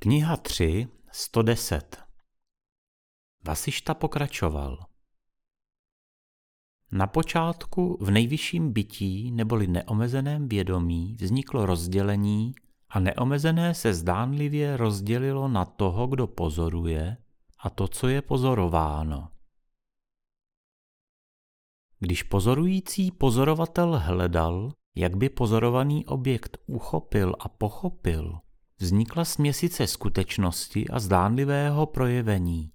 Kniha 3, 110 Vasišta pokračoval. Na počátku v nejvyšším bytí neboli neomezeném vědomí vzniklo rozdělení a neomezené se zdánlivě rozdělilo na toho, kdo pozoruje a to, co je pozorováno. Když pozorující pozorovatel hledal, jak by pozorovaný objekt uchopil a pochopil, vznikla směsice skutečnosti a zdánlivého projevení.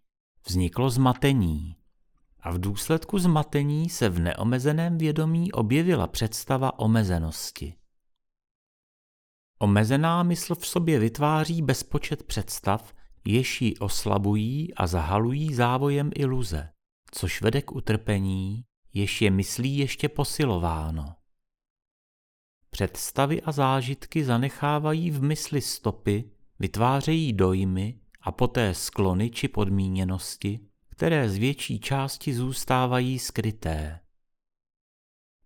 Vzniklo zmatení. A v důsledku zmatení se v neomezeném vědomí objevila představa omezenosti. Omezená mysl v sobě vytváří bezpočet představ, jež ji oslabují a zahalují závojem iluze, což vede k utrpení, jež je myslí ještě posilováno. Představy a zážitky zanechávají v mysli stopy, vytvářejí dojmy a poté sklony či podmíněnosti, které z větší části zůstávají skryté.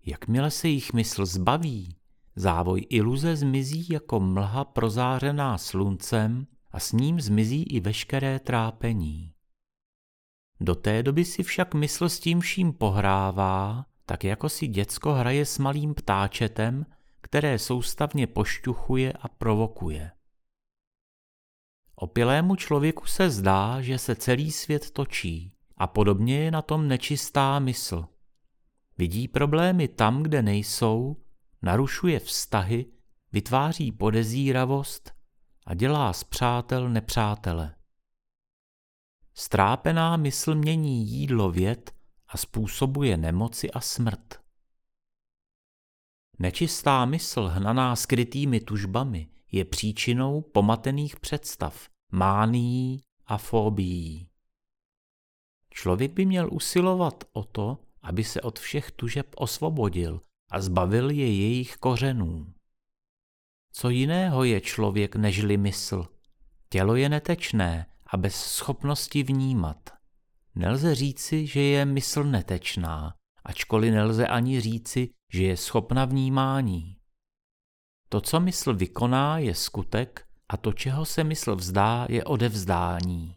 Jakmile se jich mysl zbaví, závoj iluze zmizí jako mlha prozářená sluncem a s ním zmizí i veškeré trápení. Do té doby si však mysl s tím vším pohrává, tak jako si děcko hraje s malým ptáčetem, které soustavně pošťuchuje a provokuje. Opilému člověku se zdá, že se celý svět točí a podobně je na tom nečistá mysl. Vidí problémy tam, kde nejsou, narušuje vztahy, vytváří podezíravost a dělá z přátel nepřátele. Strápená mysl mění jídlo věd a způsobuje nemoci a smrt. Nečistá mysl hnaná skrytými tužbami je příčinou pomatených představ, mánií a fóbií. Člověk by měl usilovat o to, aby se od všech tužeb osvobodil a zbavil je jejich kořenů. Co jiného je člověk nežli mysl? Tělo je netečné a bez schopnosti vnímat. Nelze říci, že je mysl netečná, ačkoliv nelze ani říci, že je schopna vnímání. To, co mysl vykoná, je skutek a to, čeho se mysl vzdá, je odevzdání.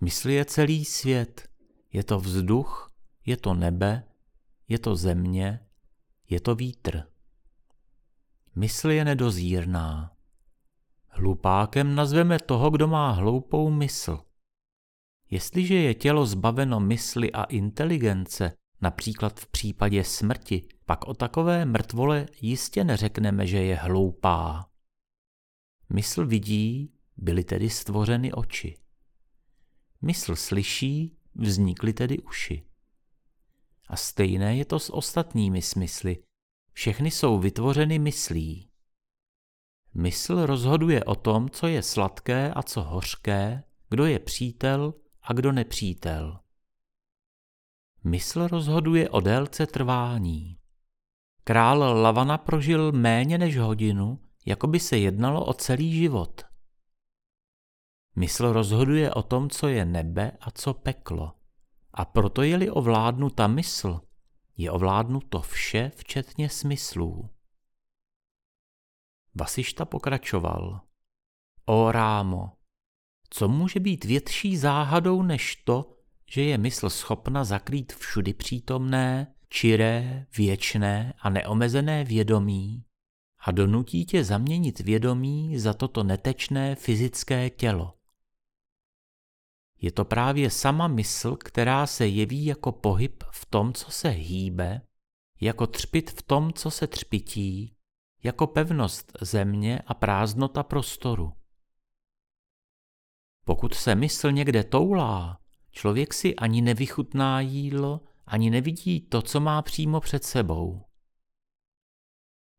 Mysl je celý svět, je to vzduch, je to nebe, je to země, je to vítr. Mysl je nedozírná. Hlupákem nazveme toho, kdo má hloupou mysl. Jestliže je tělo zbaveno mysli a inteligence, například v případě smrti, pak o takové mrtvole jistě neřekneme, že je hloupá. Mysl vidí, byly tedy stvořeny oči. Mysl slyší, vznikly tedy uši. A stejné je to s ostatními smysly. Všechny jsou vytvořeny myslí. Mysl rozhoduje o tom, co je sladké a co hořké, kdo je přítel a kdo nepřítel. Mysl rozhoduje o délce trvání. Král Lavana prožil méně než hodinu, jako by se jednalo o celý život. Mysl rozhoduje o tom, co je nebe a co peklo. A proto je-li ovládnuta mysl, je ovládnuto vše, včetně smyslů. Vasišta pokračoval. O rámo, co může být větší záhadou než to, že je mysl schopna zakrýt všudy přítomné, čiré, věčné a neomezené vědomí a donutí tě zaměnit vědomí za toto netečné fyzické tělo. Je to právě sama mysl, která se jeví jako pohyb v tom, co se hýbe, jako třpit v tom, co se třpití, jako pevnost země a prázdnota prostoru. Pokud se mysl někde toulá, člověk si ani nevychutná jídlo, ani nevidí to, co má přímo před sebou.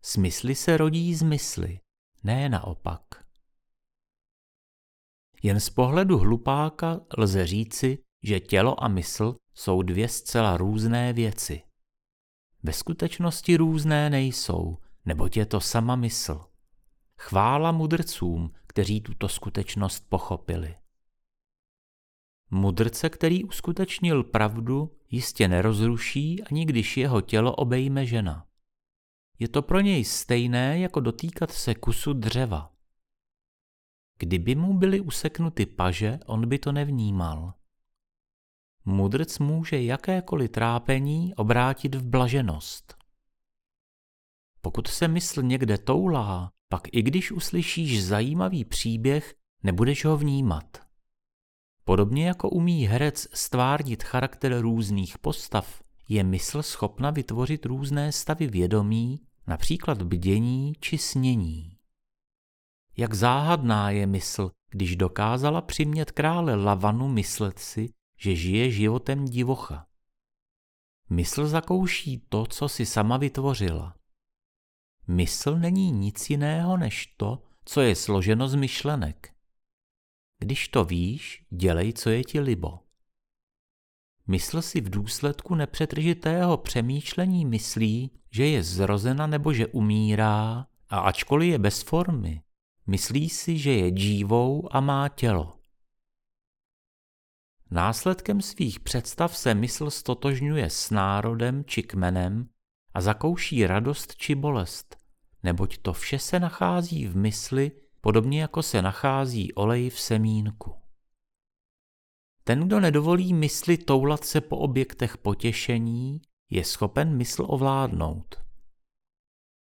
Smysly se rodí z mysli, ne naopak. Jen z pohledu hlupáka lze říci, že tělo a mysl jsou dvě zcela různé věci. Ve skutečnosti různé nejsou, neboť je to sama mysl. Chvála mudrcům, kteří tuto skutečnost pochopili. Mudrce, který uskutečnil pravdu, jistě nerozruší, ani když jeho tělo obejme žena. Je to pro něj stejné, jako dotýkat se kusu dřeva. Kdyby mu byly useknuty paže, on by to nevnímal. Mudrc může jakékoliv trápení obrátit v blaženost. Pokud se mysl někde toulá, pak i když uslyšíš zajímavý příběh, nebudeš ho vnímat. Podobně jako umí herec stvárnit charakter různých postav, je mysl schopna vytvořit různé stavy vědomí, například bdění či snění. Jak záhadná je mysl, když dokázala přimět krále Lavanu myslet si, že žije životem divocha. Mysl zakouší to, co si sama vytvořila. Mysl není nic jiného než to, co je složeno z myšlenek. Když to víš, dělej, co je ti libo. Mysl si v důsledku nepřetržitého přemýšlení myslí, že je zrozena nebo že umírá a ačkoliv je bez formy, myslí si, že je dívou a má tělo. Následkem svých představ se mysl stotožňuje s národem či kmenem a zakouší radost či bolest, neboť to vše se nachází v mysli, podobně jako se nachází olej v semínku. Ten, kdo nedovolí mysli toulat se po objektech potěšení, je schopen mysl ovládnout.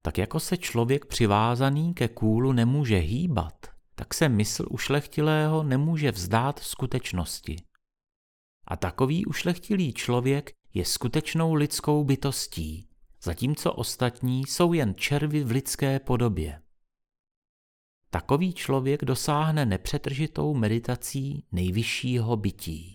Tak jako se člověk přivázaný ke kůlu nemůže hýbat, tak se mysl ušlechtilého nemůže vzdát skutečnosti. A takový ušlechtilý člověk je skutečnou lidskou bytostí, zatímco ostatní jsou jen červy v lidské podobě. Takový člověk dosáhne nepřetržitou meditací nejvyššího bytí.